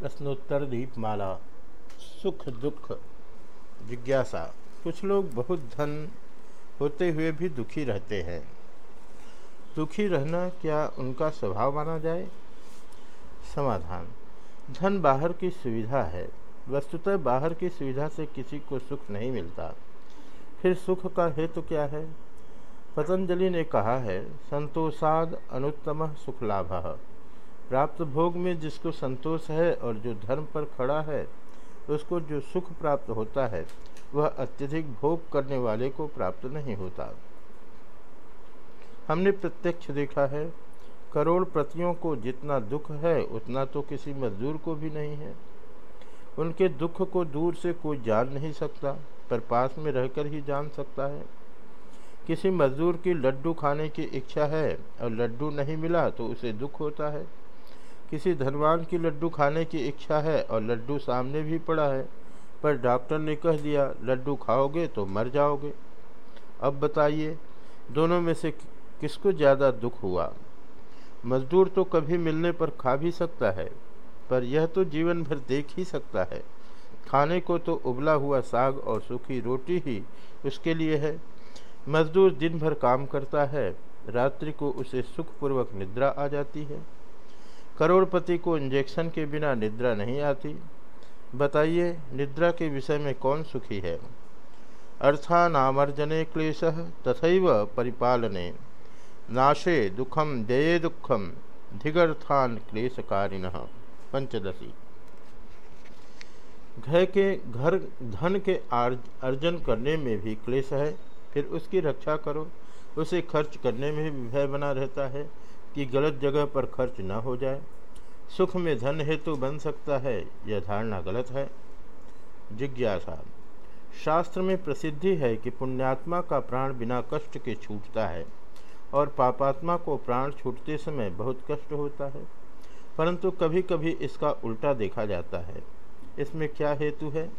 प्रश्नोत्तर दीपमाला सुख, दुख, जिज्ञासा। कुछ लोग बहुत धन होते हुए भी दुखी रहते हैं। दुखी रहना क्या उनका स्वभाव माना जाए? समाधान। धन बाहर की सुविधा है। वस्तुतः बाहर की सुविधा से किसी को सुख नहीं मिलता। फिर सुख का हेतु तो क्या है? पतंजलि ने कहा है, संतोषाद अनुत्तम सुख लाभ प्राप्त भोग में जिसको संतोष है और जो धर्म पर खड़ा है, उसको जो सुख प्राप्त होता है, वह अत्यधिक भोग करने वाले को प्राप्त नहीं होता। हमने प्रत्यक्ष देखा है करोड़ प्रतियों को जितना दुख है, उतना तो किसी मजदूर को भी नहीं है। उनके दुख को दूर से कोई जान नहीं सकता, पर पास में रहकर ही जान सकता है। किसी मजदूर की लड्डू खाने की इच्छा है और लड्डू नहीं मिला तो उसे दुख होता है। किसी धनवान की लड्डू खाने की इच्छा है और लड्डू सामने भी पड़ा है। पर डॉक्टर ने कह दिया, लड्डू खाओगे तो मर जाओगे। अब बताइए, दोनों में से किसको ज़्यादा दुख हुआ? मजदूर तो कभी मिलने पर खा भी सकता है, पर यह तो जीवन भर देख ही सकता है। खाने को तो उबला हुआ साग और सूखी रोटी ही उसके लिए है। मजदूर दिन भर काम करता है, रात्रि को उसे सुखपूर्वक निद्रा आ जाती है। करोड़पति को इंजेक्शन के बिना निद्रा नहीं आती। बताइए, निद्रा के विषय में कौन सुखी है? अर्थानामर्जने क्लेश तथैव परिपालने। नाशे दुखम जये दुखम धिगर्थान क्लेशकारिण। पंचदशी। घर के घर, धन के अर्जन करने में भी क्लेश है, फिर उसकी रक्षा करो। उसे खर्च करने में भी भय बना रहता है। कि गलत जगह पर खर्च न हो जाए। सुख में धन हेतु बन सकता है, यह धारणा गलत है। जिज्ञासा। शास्त्र में प्रसिद्धि है कि पुण्यात्मा का प्राण बिना कष्ट के छूटता है और पापात्मा को प्राण छूटते समय बहुत कष्ट होता है। परंतु कभी कभी इसका उल्टा देखा जाता है। इसमें क्या हेतु है?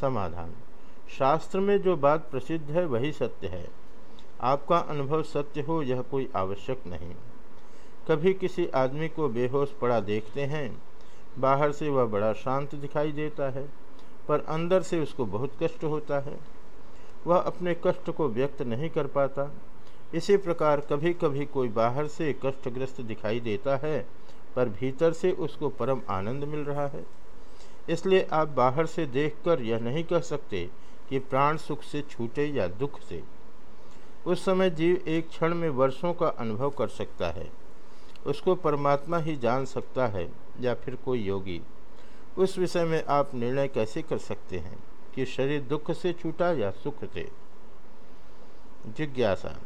समाधान। शास्त्र में जो बात प्रसिद्ध है, वही सत्य है। आपका अनुभव सत्य हो, यह कोई आवश्यक नहीं। कभी किसी आदमी को बेहोश पड़ा देखते हैं, बाहर से वह बड़ा शांत दिखाई देता है, पर अंदर से उसको बहुत कष्ट होता है। वह अपने कष्ट को व्यक्त नहीं कर पाता। इसी प्रकार कभी कभी कोई बाहर से कष्टग्रस्त दिखाई देता है, पर भीतर से उसको परम आनंद मिल रहा है। इसलिए आप बाहर से देखकर यह नहीं कह सकते कि प्राण सुख से छूटे या दुख से। उस समय जीव एक क्षण में वर्षों का अनुभव कर सकता है। उसको परमात्मा ही जान सकता है या फिर कोई योगी। उस विषय में आप निर्णय कैसे कर सकते हैं कि शरीर दुख से छूटा या सुख से? जिज्ञासा।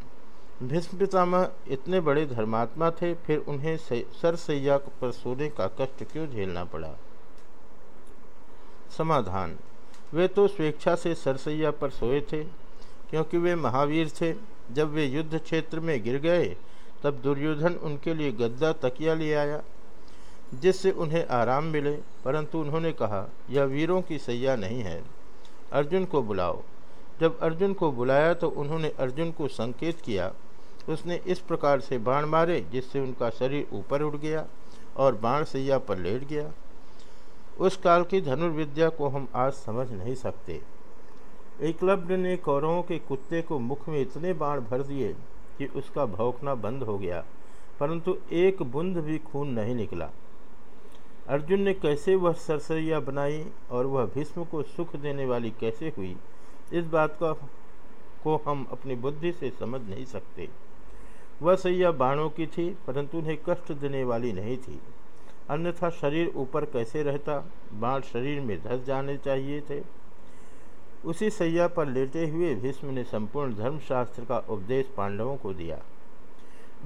भीष्म पितामह इतने बड़े धर्मात्मा थे, फिर उन्हें सरसैया पर सोने का कष्ट क्यों झेलना पड़ा? समाधान। वे तो स्वेच्छा से सरसैया पर सोए थे, क्योंकि वे महावीर थे। जब वे युद्ध क्षेत्र में गिर गए तब दुर्योधन उनके लिए गद्दा तकिया ले आया, जिससे उन्हें आराम मिले। परंतु उन्होंने कहा, यह वीरों की सैया नहीं है। अर्जुन को बुलाओ। जब अर्जुन को बुलाया तो उन्होंने अर्जुन को संकेत किया। उसने इस प्रकार से बाण मारे, जिससे उनका शरीर ऊपर उड़ गया और बाण सैया पर लेट गया। उस काल की धनुर्विद्या को हम आज समझ नहीं सकते। एकलव्य ने कौरवों के कुत्ते को मुख में इतने बाण भर दिए कि उसका भौंकना बंद हो गया, परंतु एक बूंद भी खून नहीं निकला। अर्जुन ने कैसे वह सरसैया बनाई और वह भीष्म को सुख देने वाली कैसे हुई, इस बात का को हम अपनी बुद्धि से समझ नहीं सकते। वह सैया बाणों की थी, परंतु उन्हें कष्ट देने वाली नहीं थी। अन्यथा शरीर ऊपर कैसे रहता? बाण शरीर में धस जाने चाहिए थे। उसी सैया पर लेटे हुए भीष्म ने संपूर्ण धर्मशास्त्र का उपदेश पांडवों को दिया।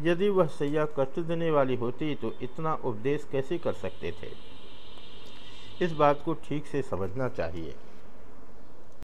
यदि वह सैया कष्ट देने वाली होती तो इतना उपदेश कैसे कर सकते थे? इस बात को ठीक से समझना चाहिए।